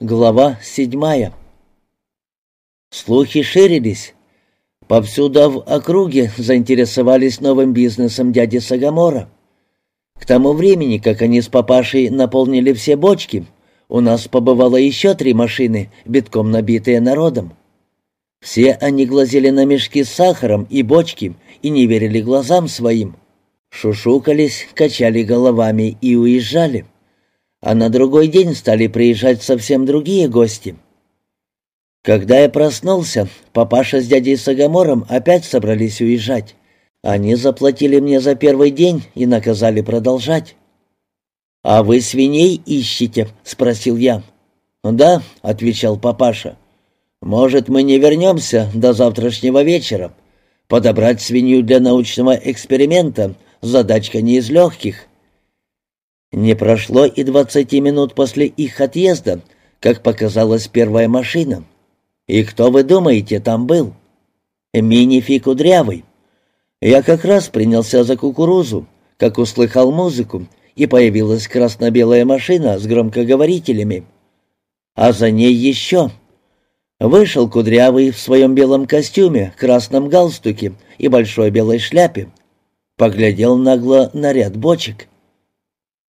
Глава седьмая. Слухи ширились. Повсюду в округе заинтересовались новым бизнесом дяди Сагамора. К тому времени, как они с папашей наполнили все бочки, у нас побывало еще три машины, битком набитые народом. Все они глазели на мешки с сахаром и бочки и не верили глазам своим. Шушукались, качали головами и уезжали а на другой день стали приезжать совсем другие гости. Когда я проснулся, папаша с дядей Сагамором опять собрались уезжать. Они заплатили мне за первый день и наказали продолжать. «А вы свиней ищете?» — спросил я. «Да», — отвечал папаша. «Может, мы не вернемся до завтрашнего вечера. Подобрать свинью для научного эксперимента — задачка не из легких. Не прошло и двадцати минут после их отъезда, как показалась первая машина. И кто, вы думаете, там был? Мини-фи кудрявый. Я как раз принялся за кукурузу, как услыхал музыку, и появилась красно-белая машина с громкоговорителями. А за ней еще. Вышел кудрявый в своем белом костюме, красном галстуке и большой белой шляпе. Поглядел нагло на ряд бочек.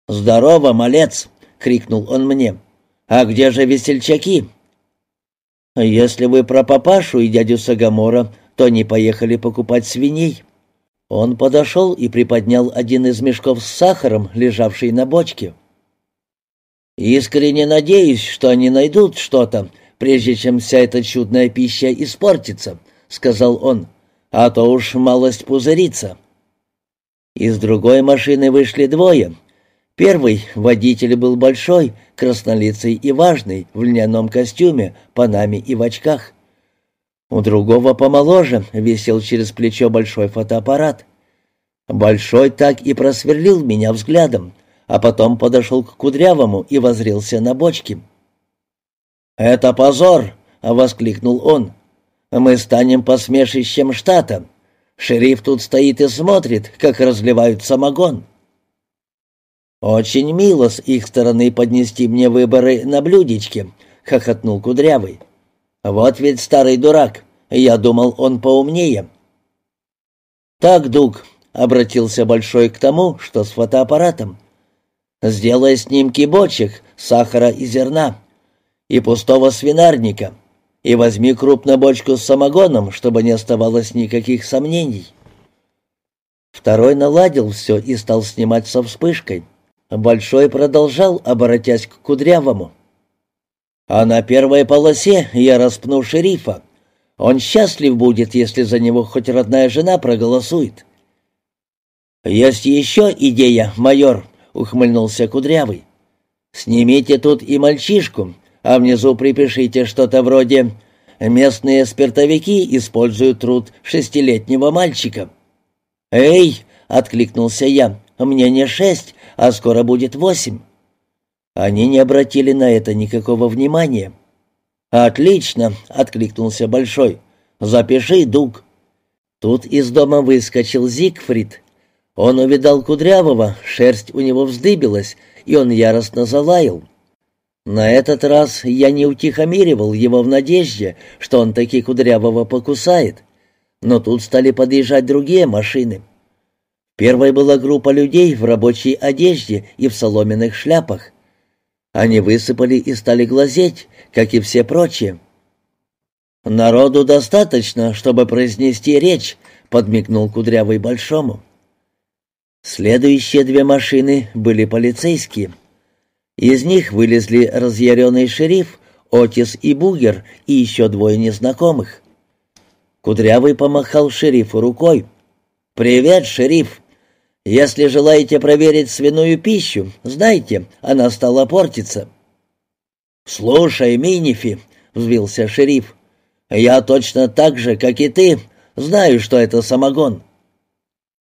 «Здорово, малец!» — крикнул он мне. «А где же весельчаки?» «Если вы про папашу и дядю Сагамора, то они поехали покупать свиней». Он подошел и приподнял один из мешков с сахаром, лежавший на бочке. «Искренне надеюсь, что они найдут что-то, прежде чем вся эта чудная пища испортится», — сказал он, — «а то уж малость пузырится». Из другой машины вышли двое, Первый водитель был большой, краснолицый и важный, в льняном костюме, панаме и в очках. У другого помоложе висел через плечо большой фотоаппарат. Большой так и просверлил меня взглядом, а потом подошел к Кудрявому и возрился на бочки. «Это позор!» — воскликнул он. «Мы станем посмешищем штата. Шериф тут стоит и смотрит, как разливают самогон». «Очень мило с их стороны поднести мне выборы на блюдечке», — хохотнул Кудрявый. «Вот ведь старый дурак. Я думал, он поумнее». «Так, Дуг», — обратился Большой к тому, что с фотоаппаратом. «Сделай снимки бочек, сахара и зерна, и пустого свинарника, и возьми крупную бочку с самогоном, чтобы не оставалось никаких сомнений». Второй наладил все и стал снимать со вспышкой. Большой продолжал, обратясь к Кудрявому. «А на первой полосе я распну шерифа. Он счастлив будет, если за него хоть родная жена проголосует». «Есть еще идея, майор», — ухмыльнулся Кудрявый. «Снимите тут и мальчишку, а внизу припишите что-то вроде «Местные спиртовики используют труд шестилетнего мальчика». «Эй!» — откликнулся я. «Мне не шесть, а скоро будет восемь». Они не обратили на это никакого внимания. «Отлично!» — откликнулся Большой. «Запиши, Дуг». Тут из дома выскочил Зигфрид. Он увидал Кудрявого, шерсть у него вздыбилась, и он яростно залаял. На этот раз я не утихомиривал его в надежде, что он таки Кудрявого покусает. Но тут стали подъезжать другие машины — Первой была группа людей в рабочей одежде и в соломенных шляпах. Они высыпали и стали глазеть, как и все прочие. «Народу достаточно, чтобы произнести речь», — подмигнул Кудрявый Большому. Следующие две машины были полицейские. Из них вылезли разъяренный шериф, Отис и Бугер и еще двое незнакомых. Кудрявый помахал шерифу рукой. «Привет, шериф!» Если желаете проверить свиную пищу, знайте, она стала портиться». «Слушай, Минифи», — взвился шериф, — «я точно так же, как и ты, знаю, что это самогон».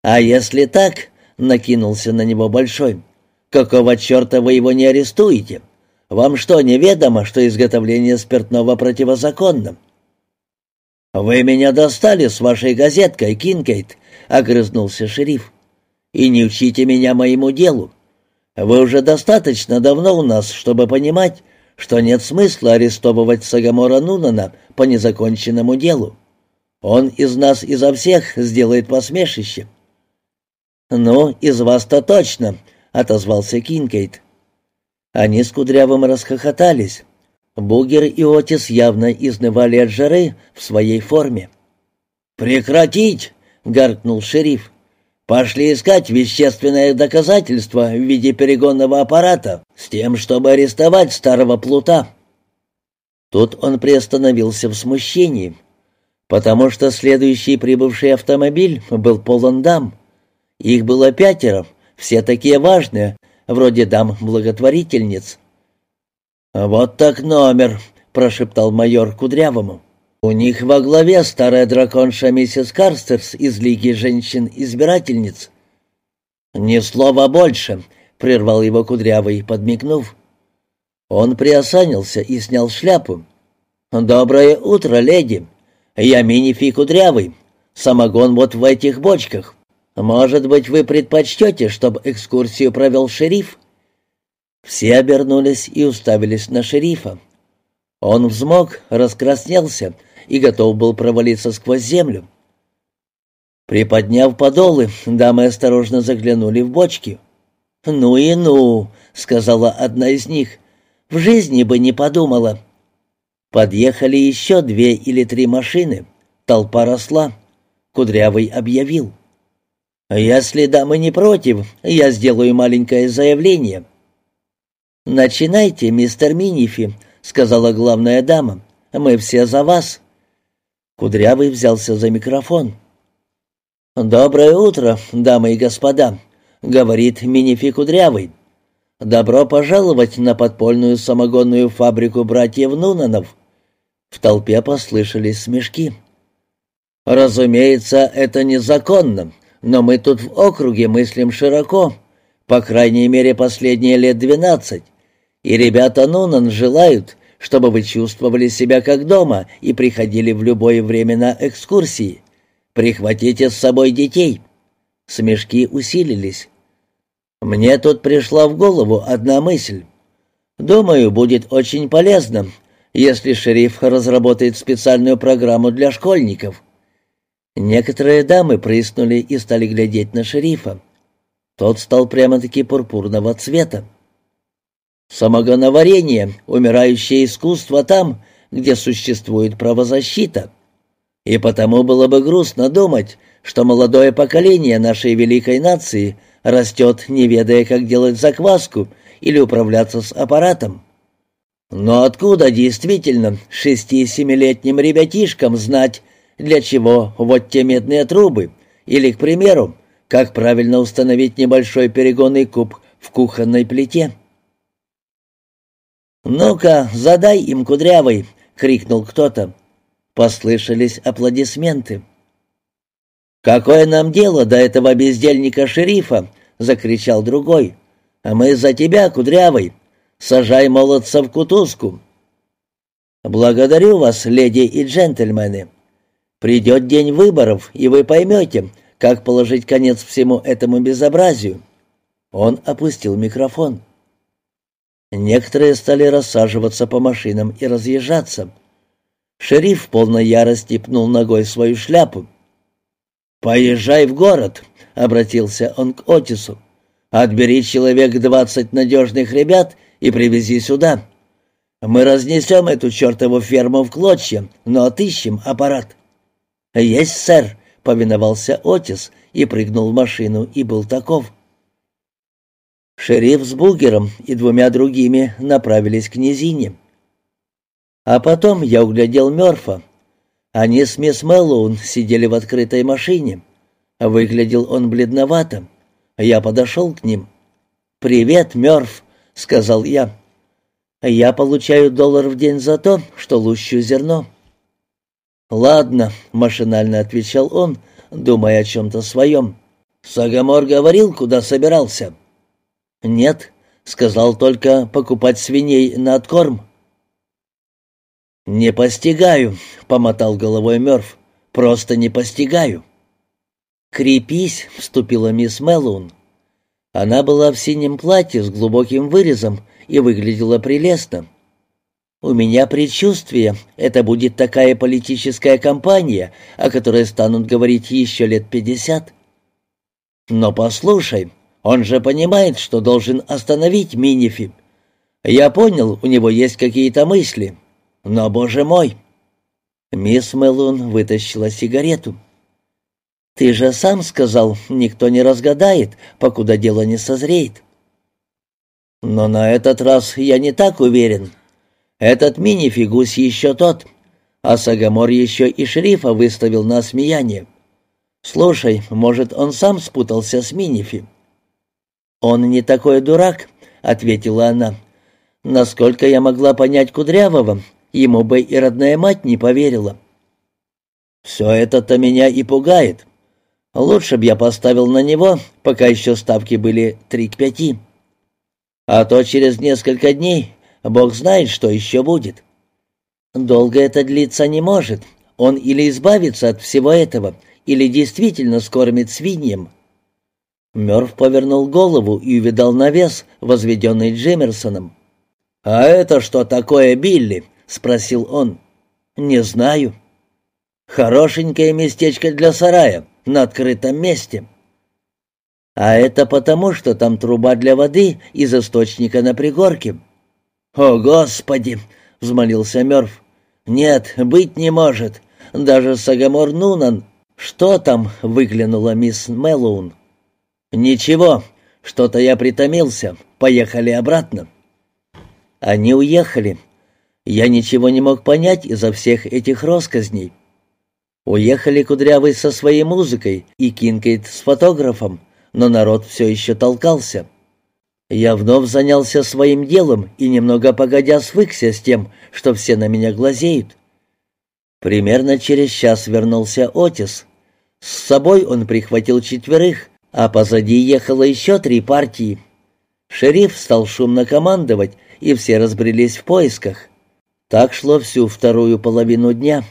«А если так», — накинулся на него Большой, — «какого черта вы его не арестуете? Вам что, неведомо, что изготовление спиртного противозаконно?» «Вы меня достали с вашей газеткой, Кинкейт», — огрызнулся шериф и не учите меня моему делу. Вы уже достаточно давно у нас, чтобы понимать, что нет смысла арестовывать Сагамора Нунана по незаконченному делу. Он из нас изо всех сделает посмешище». «Ну, из вас-то точно», — отозвался Кинкейт. Они с Кудрявым расхохотались. Бугер и Отис явно изнывали от жары в своей форме. «Прекратить!» — гаркнул шериф. «Пошли искать вещественное доказательство в виде перегонного аппарата с тем, чтобы арестовать старого плута». Тут он приостановился в смущении, потому что следующий прибывший автомобиль был полон дам. Их было пятеро, все такие важные, вроде дам-благотворительниц. «Вот так номер», — прошептал майор Кудрявому. «У них во главе старая драконша миссис Карстерс из Лиги женщин-избирательниц». «Ни слова больше», — прервал его Кудрявый, подмигнув. Он приосанился и снял шляпу. «Доброе утро, леди. Я Минифи Кудрявый. Самогон вот в этих бочках. Может быть, вы предпочтете, чтобы экскурсию провел шериф?» Все обернулись и уставились на шерифа. Он взмок, раскраснелся и готов был провалиться сквозь землю. Приподняв подолы, дамы осторожно заглянули в бочки. «Ну и ну», — сказала одна из них, — «в жизни бы не подумала». Подъехали еще две или три машины. Толпа росла. Кудрявый объявил. «Если дамы не против, я сделаю маленькое заявление». «Начинайте, мистер Минифи», — сказала главная дама. «Мы все за вас». Кудрявый взялся за микрофон. «Доброе утро, дамы и господа», — говорит Минифи Кудрявый. «Добро пожаловать на подпольную самогонную фабрику братьев Нунанов». В толпе послышались смешки. «Разумеется, это незаконно», но мы тут в округе мыслим широко, по крайней мере, последние лет двенадцать. И ребята Нунан желают, чтобы вы чувствовали себя как дома и приходили в любое время на экскурсии. Прихватите с собой детей». Смешки усилились. Мне тут пришла в голову одна мысль. Думаю, будет очень полезно, если шериф разработает специальную программу для школьников. Некоторые дамы прыснули и стали глядеть на шерифа. Тот стал прямо-таки пурпурного цвета. «Самогоноварение — умирающее искусство там, где существует правозащита. И потому было бы грустно думать, что молодое поколение нашей великой нации растет, не ведая, как делать закваску или управляться с аппаратом. Но откуда действительно шести-семилетним ребятишкам знать, для чего вот те медные трубы? Или, к примеру, как правильно установить небольшой перегонный куб в кухонной плите? «Ну-ка, задай им, кудрявый!» — крикнул кто-то. Послышались аплодисменты. «Какое нам дело до этого бездельника-шерифа?» — закричал другой. «А мы за тебя, кудрявый! Сажай молодца в кутузку!» «Благодарю вас, леди и джентльмены!» Придет день выборов, и вы поймете, как положить конец всему этому безобразию». Он опустил микрофон. Некоторые стали рассаживаться по машинам и разъезжаться. Шериф в полной ярости пнул ногой свою шляпу. «Поезжай в город», — обратился он к Отису. «Отбери человек двадцать надежных ребят и привези сюда. Мы разнесем эту чертову ферму в клочья, но отыщем аппарат». «Есть, сэр», — повиновался Отис и прыгнул в машину, и был таков. Шериф с Бугером и двумя другими направились к низине. А потом я углядел Мёрфа. Они с мисс Мэллоун сидели в открытой машине. Выглядел он бледновато. Я подошел к ним. «Привет, Мёрф», — сказал я. «Я получаю доллар в день за то, что лущу зерно». «Ладно», — машинально отвечал он, думая о чем-то своем. «Сагамор говорил, куда собирался?» «Нет», — сказал только покупать свиней на откорм. «Не постигаю», — помотал головой Мёрф. «Просто не постигаю». «Крепись», — вступила мисс Мэллоун. Она была в синем платье с глубоким вырезом и выглядела прелестно. У меня предчувствие, это будет такая политическая кампания, о которой станут говорить еще лет пятьдесят. Но послушай, он же понимает, что должен остановить Минифи. Я понял, у него есть какие-то мысли. Но, боже мой!» Мисс Мелун вытащила сигарету. «Ты же сам сказал, никто не разгадает, покуда дело не созреет». «Но на этот раз я не так уверен. Этот мини-фигус еще тот, а Сагамор еще и шерифа выставил на смеяние. Слушай, может, он сам спутался с Минифи?» «Он не такой дурак», — ответила она. «Насколько я могла понять Кудрявого, ему бы и родная мать не поверила». «Все это-то меня и пугает. Лучше б я поставил на него, пока еще ставки были три к пяти. А то через несколько дней Бог знает, что еще будет. Долго это длиться не может. Он или избавится от всего этого, или действительно скормит свиньям. Мёрф повернул голову и увидал навес, возведенный Джемерсоном. «А это что такое, Билли?» — спросил он. «Не знаю». «Хорошенькое местечко для сарая, на открытом месте». «А это потому, что там труба для воды из источника на пригорке». «О, Господи!» — взмолился Мёрф. «Нет, быть не может. Даже Сагамор Нунан...» «Что там?» — выглянула мисс Мэллоун. «Ничего, что-то я притомился. Поехали обратно». Они уехали. Я ничего не мог понять из-за всех этих росказней. Уехали Кудрявый со своей музыкой и Кинкейт с фотографом, но народ все еще толкался. Я вновь занялся своим делом и немного погодя свыкся с тем, что все на меня глазеют. Примерно через час вернулся Отис. С собой он прихватил четверых, а позади ехало еще три партии. Шериф стал шумно командовать, и все разбрелись в поисках. Так шло всю вторую половину дня.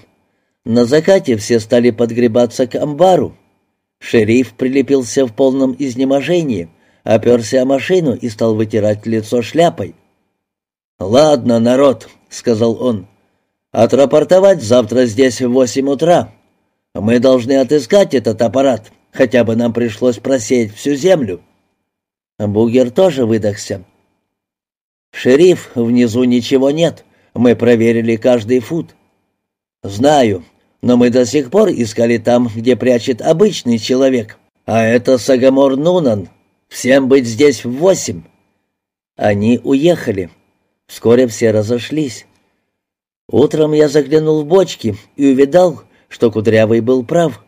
На закате все стали подгребаться к амбару. Шериф прилепился в полном изнеможении — оперся о машину и стал вытирать лицо шляпой. «Ладно, народ», — сказал он, — «отрапортовать завтра здесь в восемь утра. Мы должны отыскать этот аппарат, хотя бы нам пришлось просеять всю землю». Бугер тоже выдохся. «Шериф, внизу ничего нет. Мы проверили каждый фут». «Знаю, но мы до сих пор искали там, где прячет обычный человек. А это Сагамор Нунан, Всем быть здесь в восемь». Они уехали. Вскоре все разошлись. Утром я заглянул в бочки и увидал, что Кудрявый был прав.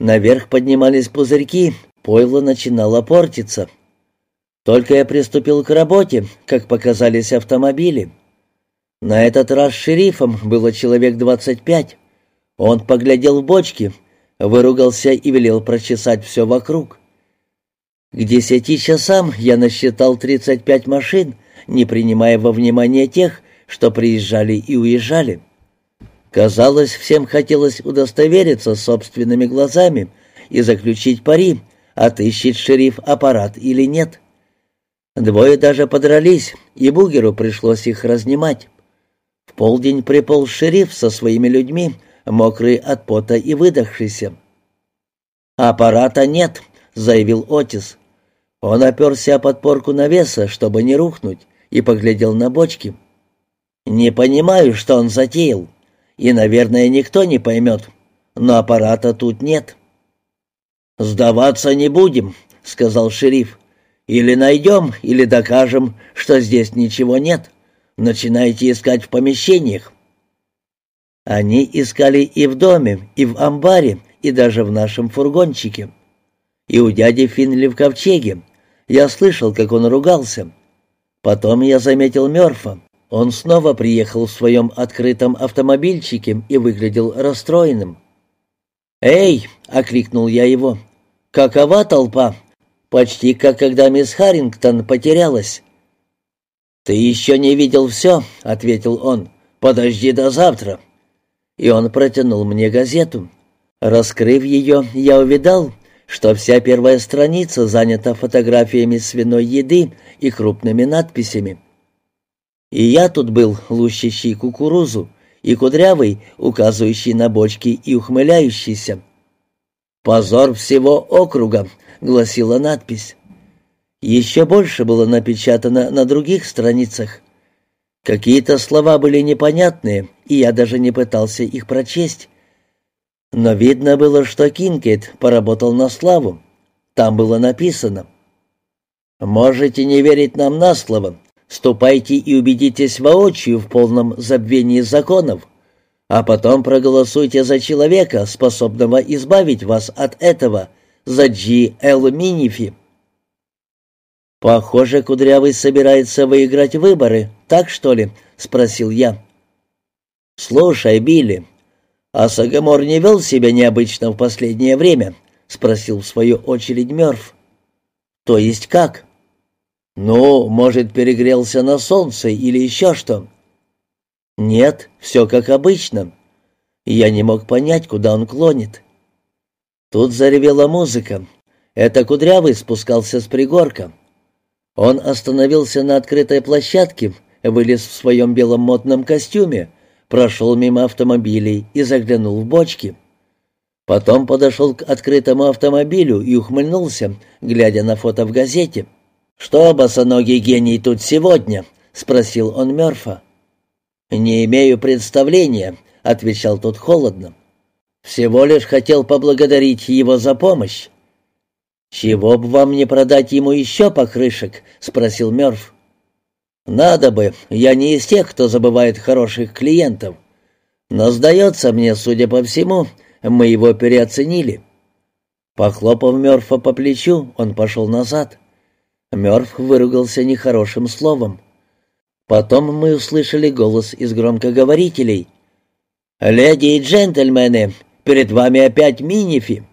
Наверх поднимались пузырьки, пойло начинало портиться. Только я приступил к работе, как показались автомобили. На этот раз шерифом было человек двадцать пять. Он поглядел в бочки, выругался и велел прочесать все вокруг. К десяти часам я насчитал 35 машин, не принимая во внимание тех, что приезжали и уезжали. Казалось, всем хотелось удостовериться собственными глазами и заключить пари, отыщет шериф аппарат или нет. Двое даже подрались, и Бугеру пришлось их разнимать. В полдень приполз шериф со своими людьми, мокрый от пота и выдохшийся. «Аппарата нет», — заявил Отис. Он оперся о подпорку навеса, чтобы не рухнуть, и поглядел на бочки. «Не понимаю, что он затеял, и, наверное, никто не поймет, но аппарата тут нет». «Сдаваться не будем», — сказал шериф. «Или найдем, или докажем, что здесь ничего нет. Начинайте искать в помещениях». Они искали и в доме, и в амбаре, и даже в нашем фургончике. И у дяди Финли в ковчеге, я слышал, как он ругался. Потом я заметил Мёрфа. Он снова приехал в своем открытом автомобильчике и выглядел расстроенным. «Эй!» — окликнул я его. «Какова толпа?» «Почти как когда мисс Харрингтон потерялась». «Ты еще не видел все», — ответил он. «Подожди до завтра». И он протянул мне газету. Раскрыв ее, я увидал, что вся первая страница занята фотографиями свиной еды и крупными надписями. И я тут был, лущащий кукурузу, и кудрявый, указывающий на бочки и ухмыляющийся. «Позор всего округа», — гласила надпись. Еще больше было напечатано на других страницах. Какие-то слова были непонятные, и я даже не пытался их прочесть. Но видно было, что Кинкейт поработал на славу. Там было написано «Можете не верить нам на слово, ступайте и убедитесь воочию в полном забвении законов, а потом проголосуйте за человека, способного избавить вас от этого, за Джи Эл Минифи». «Похоже, Кудрявый собирается выиграть выборы, так что ли?» — спросил я. «Слушай, Билли, а Сагамор не вел себя необычно в последнее время?» — спросил в свою очередь Мёрф. «То есть как?» «Ну, может, перегрелся на солнце или еще что?» «Нет, все как обычно». Я не мог понять, куда он клонит. Тут заревела музыка. Это Кудрявый спускался с пригорка. Он остановился на открытой площадке, вылез в своем белом модном костюме, прошел мимо автомобилей и заглянул в бочки. Потом подошел к открытому автомобилю и ухмыльнулся, глядя на фото в газете. «Что, босоногий гений, тут сегодня?» — спросил он Мёрфа. «Не имею представления», — отвечал тот холодно. «Всего лишь хотел поблагодарить его за помощь». «Чего бы вам не продать ему еще покрышек?» — спросил Мёрф. «Надо бы, я не из тех, кто забывает хороших клиентов. Но, сдается мне, судя по всему, мы его переоценили». Похлопав Мёрфа по плечу, он пошел назад. Мёрф выругался нехорошим словом. Потом мы услышали голос из громкоговорителей. «Леди и джентльмены, перед вами опять Минифи.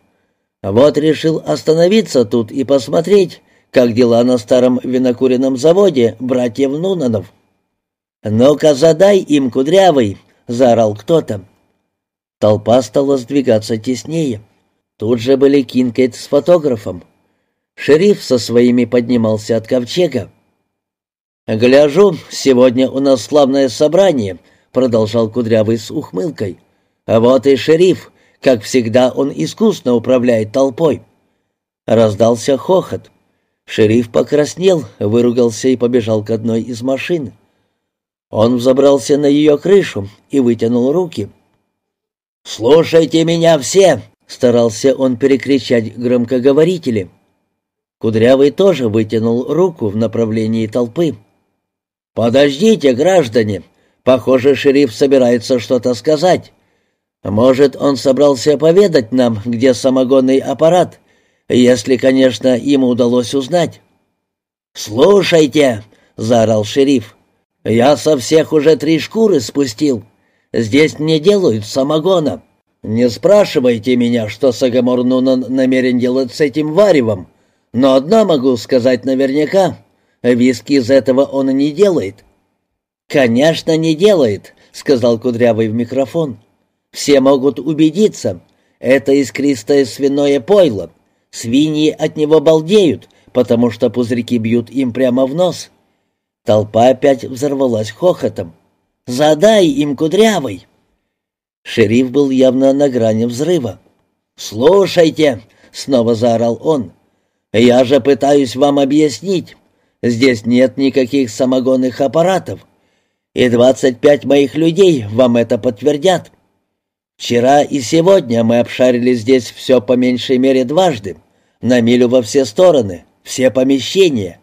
Вот решил остановиться тут и посмотреть, как дела на старом винокуренном заводе братьев Нунанов. «Ну-ка, задай им, кудрявый!» — заорал кто-то. Толпа стала сдвигаться теснее. Тут же были Кинкейт с фотографом. Шериф со своими поднимался от ковчега. «Гляжу, сегодня у нас славное собрание», — продолжал Кудрявый с ухмылкой. «А вот и шериф, как всегда он искусно управляет толпой». Раздался хохот. Шериф покраснел, выругался и побежал к одной из машин. Он взобрался на ее крышу и вытянул руки. «Слушайте меня все!» — старался он перекричать громкоговорители. Кудрявый тоже вытянул руку в направлении толпы. «Подождите, граждане! Похоже, шериф собирается что-то сказать. Может, он собрался поведать нам, где самогонный аппарат, если, конечно, ему удалось узнать». «Слушайте!» — заорал шериф. «Я со всех уже три шкуры спустил. Здесь не делают самогона. Не спрашивайте меня, что Сагамор Нунан намерен делать с этим варевом, но одно могу сказать наверняка. Виски из этого он не делает». «Конечно, не делает», — сказал Кудрявый в микрофон. «Все могут убедиться. Это искристое свиное пойло. Свиньи от него балдеют, потому что пузырьки бьют им прямо в нос». Толпа опять взорвалась хохотом. «Задай им, Кудрявый!» Шериф был явно на грани взрыва. «Слушайте!» — снова заорал он. «Я же пытаюсь вам объяснить. Здесь нет никаких самогонных аппаратов. И двадцать пять моих людей вам это подтвердят. Вчера и сегодня мы обшарили здесь все по меньшей мере дважды, на милю во все стороны, все помещения».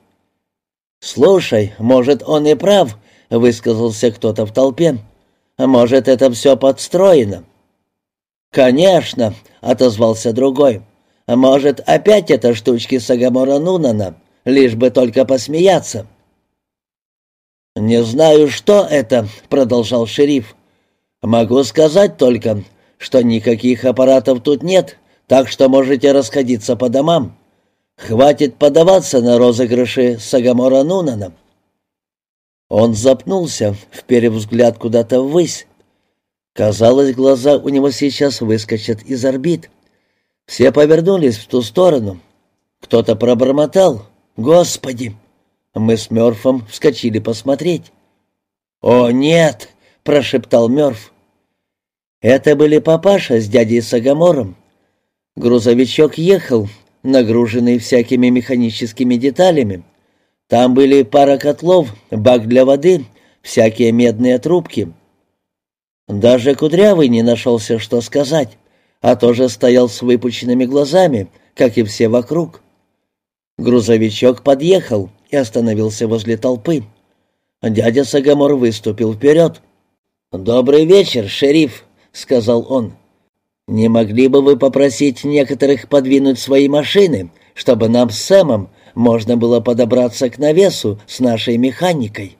«Слушай, может, он и прав», — высказался кто-то в толпе. «А может, это все подстроено?» «Конечно», — отозвался другой. Может, опять это штучки Сагамора Нунана, лишь бы только посмеяться. «Не знаю, что это», — продолжал шериф. «Могу сказать только, что никаких аппаратов тут нет, так что можете расходиться по домам. Хватит подаваться на розыгрыши Сагамора Нунана». Он запнулся, вперев взгляд куда-то ввысь. Казалось, глаза у него сейчас выскочат из орбит. Все повернулись в ту сторону. Кто-то пробормотал. «Господи!» Мы с Мёрфом вскочили посмотреть. «О, нет!» — прошептал Мёрф. Это были папаша с дядей Сагамором. Грузовичок ехал, нагруженный всякими механическими деталями. Там были пара котлов, бак для воды, всякие медные трубки. Даже Кудрявый не нашелся, что сказать, а тоже стоял с выпученными глазами, как и все вокруг. Грузовичок подъехал и остановился возле толпы. Дядя Сагамор выступил вперед. «Добрый вечер, шериф», — сказал он. «Не могли бы вы попросить некоторых подвинуть свои машины, чтобы нам с Сэмом можно было подобраться к навесу с нашей механикой?»